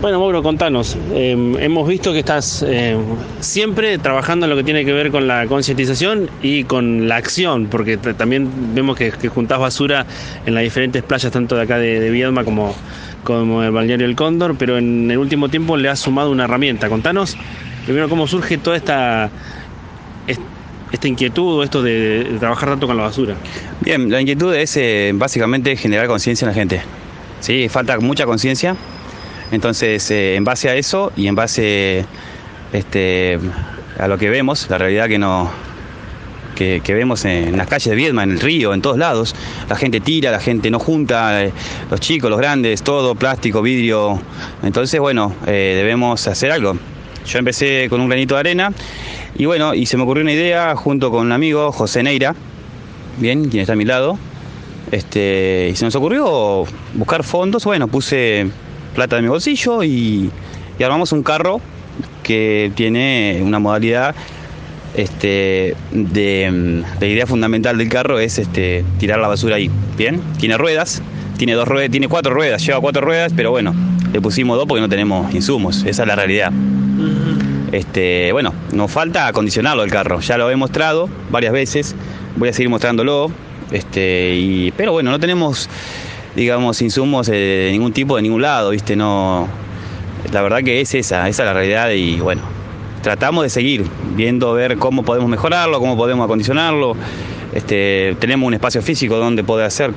Bueno, Mauro, contanos. Eh, hemos visto que estás eh, siempre trabajando en lo que tiene que ver con la concientización y con la acción, porque también vemos que, que, juntás basura en las diferentes playas, tanto de acá de, de Viedma como, como el balneario El Cóndor, pero en el último tiempo le has sumado una herramienta. Contanos primero cómo surge toda esta, esta inquietud o esto de, de, trabajar tanto con la basura. Bien, la inquietud es eh, básicamente generar conciencia en la gente. Sí, falta mucha conciencia entonces, eh, en base a eso y en base este, a lo que vemos, la realidad que no que, vemos en las calles de Viedma, en el río, en todos lados, la gente tira, la gente no junta, eh, los chicos, los grandes, todo, plástico, vidrio. Entonces, bueno, eh, debemos hacer algo. Yo empecé con un granito de arena y bueno, y se me ocurrió una idea junto con un amigo, José Neira, bien, quien está a mi lado. Este, y se nos ocurrió buscar fondos, bueno, puse plata de mi bolsillo y, y armamos un carro que tiene una modalidad este, de, la idea fundamental del carro es este, tirar la basura ahí. Bien, tiene ruedas, tiene dos ruedas, tiene cuatro ruedas, lleva cuatro ruedas, pero bueno, le pusimos dos porque no tenemos insumos, esa es la realidad. Este, bueno, nos falta acondicionarlo el carro, ya lo he mostrado varias veces, voy a seguir mostrándolo, este, y, pero bueno, no tenemos digamos, insumos de ningún tipo de ningún lado, ¿viste? No, la verdad que es esa, esa es la realidad y bueno, tratamos de seguir viendo, ver cómo podemos mejorarlo, cómo podemos acondicionarlo. Este, tenemos un espacio físico donde poder hacer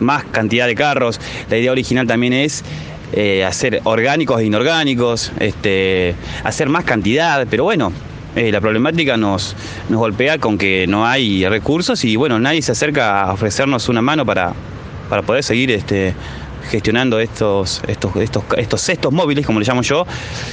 más cantidad de carros. La idea original también es eh, hacer orgánicos e inorgánicos, este, hacer más cantidad, pero bueno, eh, la problemática nos, nos golpea con que no hay recursos y bueno, nadie se acerca a ofrecernos una mano para, para poder seguir este, gestionando estos, estos, estos, estos cestos móviles, como le llamo yo,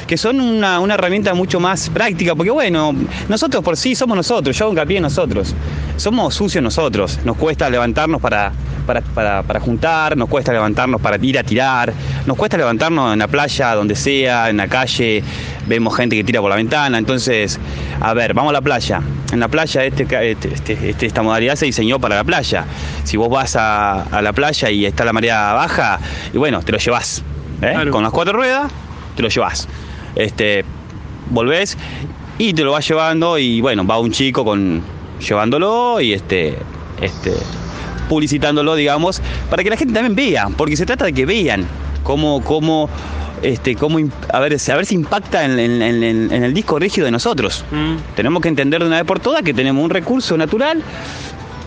que son una, una, herramienta mucho más práctica, porque bueno, nosotros por sí somos nosotros, yo hincapié en nosotros, somos sucios nosotros, nos cuesta levantarnos para, para, para, para, juntar, nos cuesta levantarnos para ir a tirar, nos cuesta levantarnos en la playa, donde sea, en la calle, vemos gente que tira por la ventana, entonces, a ver, vamos a la playa. En la playa este, este, este, esta modalidad se diseñó para la playa. Si vos vas a, a la playa y está la marea baja, y bueno, te lo llevas. ¿eh? Claro. Con las cuatro ruedas, te lo llevas. Este, volvés y te lo vas llevando y bueno, va un chico con llevándolo y este, este, publicitándolo, digamos, para que la gente también vea, porque se trata de que vean cómo, cómo, este, cómo a, ver, a ver si impacta en, en, en, en el disco rígido de nosotros. Mm. Tenemos que entender de una vez por todas que tenemos un recurso natural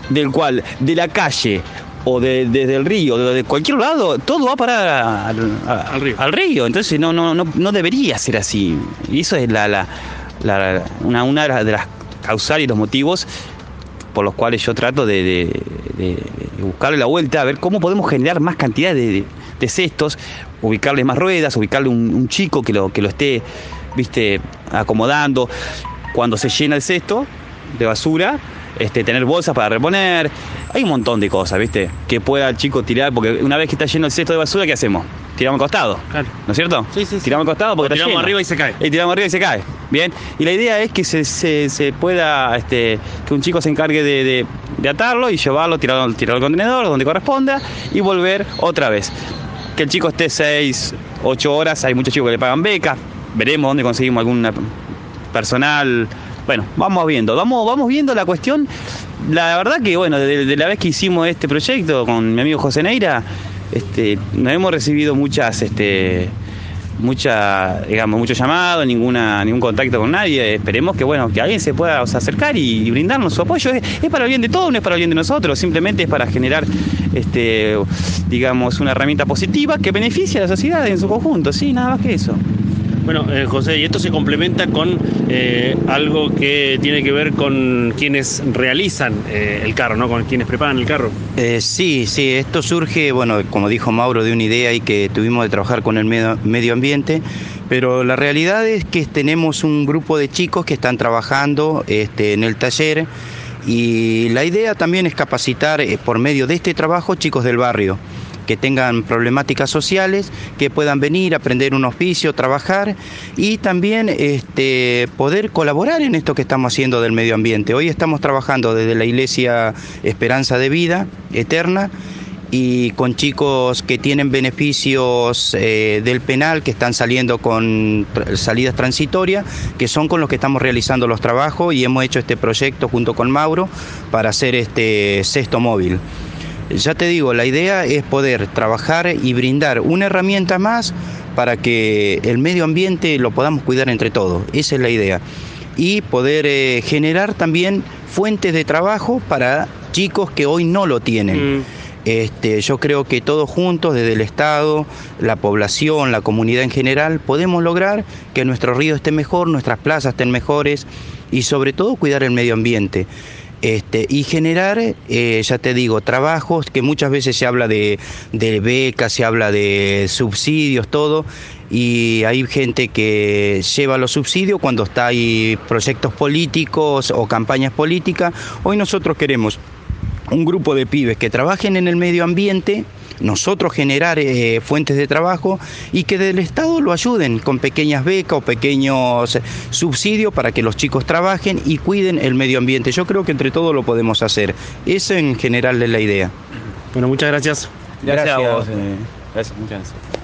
del cual de la calle o de, desde el río, de cualquier lado, todo va a parar al, a, al, río. al río. Entonces no, no, no, no, debería ser así. Y eso es la, la, la, una, una de las causales y los motivos por los cuales yo trato de, buscarle la vuelta, a ver cómo podemos generar más cantidad de, cestos, ubicarle más ruedas, ubicarle un, un, chico que lo, que lo esté viste, acomodando. Cuando se llena el cesto de basura, este, tener bolsas para reponer. Hay un montón de cosas, ¿viste? Que pueda el chico tirar, porque una vez que está lleno el cesto de basura, ¿qué hacemos? Tiramos al costado. Claro. ¿No es cierto? Sí, sí. sí. Tiramos al costado porque o está tiramos lleno. arriba y se cae. Y tiramos arriba y se cae. Bien. Y la idea es que se, se, se pueda, este, que un chico se encargue de, de, de atarlo y llevarlo, tirarlo, tirarlo al contenedor donde corresponda y volver otra vez. Que el chico esté 6, 8 horas. Hay muchos chicos que le pagan becas. Veremos dónde conseguimos algún personal bueno, vamos viendo, vamos, vamos viendo la cuestión. La verdad que, bueno, de, la vez que hicimos este proyecto con mi amigo José Neira, este, nos hemos recibido muchas, este, mucha, digamos, mucho llamado, ninguna, ningún contacto con nadie. Esperemos que, bueno, que alguien se pueda acercar y, brindarnos su apoyo. Es, es, para el bien de todos, no es para el bien de nosotros, simplemente es para generar, este, digamos, una herramienta positiva que beneficie a la sociedad en su conjunto, sí, nada más que eso. Bueno, eh, José, y esto se complementa con eh, algo que tiene que ver con quienes realizan eh, el carro, ¿no? Con quienes preparan el carro. Sí, sí, esto surge, bueno, como dijo Mauro, de una idea y que tuvimos de trabajar con el medio, medio ambiente, pero la realidad es que tenemos un grupo de chicos que están trabajando este, en el taller y la idea también es capacitar por medio de este trabajo chicos del barrio que tengan problemáticas sociales, que puedan venir, aprender un oficio, trabajar y también este, poder colaborar en esto que estamos haciendo del medio ambiente. Hoy estamos trabajando desde la Iglesia Esperanza de Vida Eterna y con chicos que tienen beneficios eh, del penal, que están saliendo con salidas transitorias, que son con los que estamos realizando los trabajos y hemos hecho este proyecto junto con Mauro para hacer este sexto móvil. Ya te digo, la idea es poder trabajar y brindar una herramienta más para que el medio ambiente lo podamos cuidar entre todos. Esa es la idea. Y poder eh, generar también fuentes de trabajo para chicos que hoy no lo tienen. Mm. Este, yo creo que todos juntos, desde el Estado, la población, la comunidad en general, podemos lograr que nuestro río esté mejor, nuestras plazas estén mejores y sobre todo cuidar el medio ambiente. Este, y generar, eh, ya te digo, trabajos que muchas veces se habla de, de becas, se habla de subsidios, todo, y hay gente que lleva los subsidios cuando está ahí proyectos políticos o campañas políticas. Hoy nosotros queremos un grupo de pibes que trabajen en el medio ambiente, nosotros generar eh, fuentes de trabajo y que del Estado lo ayuden con pequeñas becas o pequeños subsidios para que los chicos trabajen y cuiden el medio ambiente. Yo creo que entre todos lo podemos hacer. Esa en general es la idea. Bueno, muchas gracias. Gracias, a vos. Eh, gracias, muchas gracias.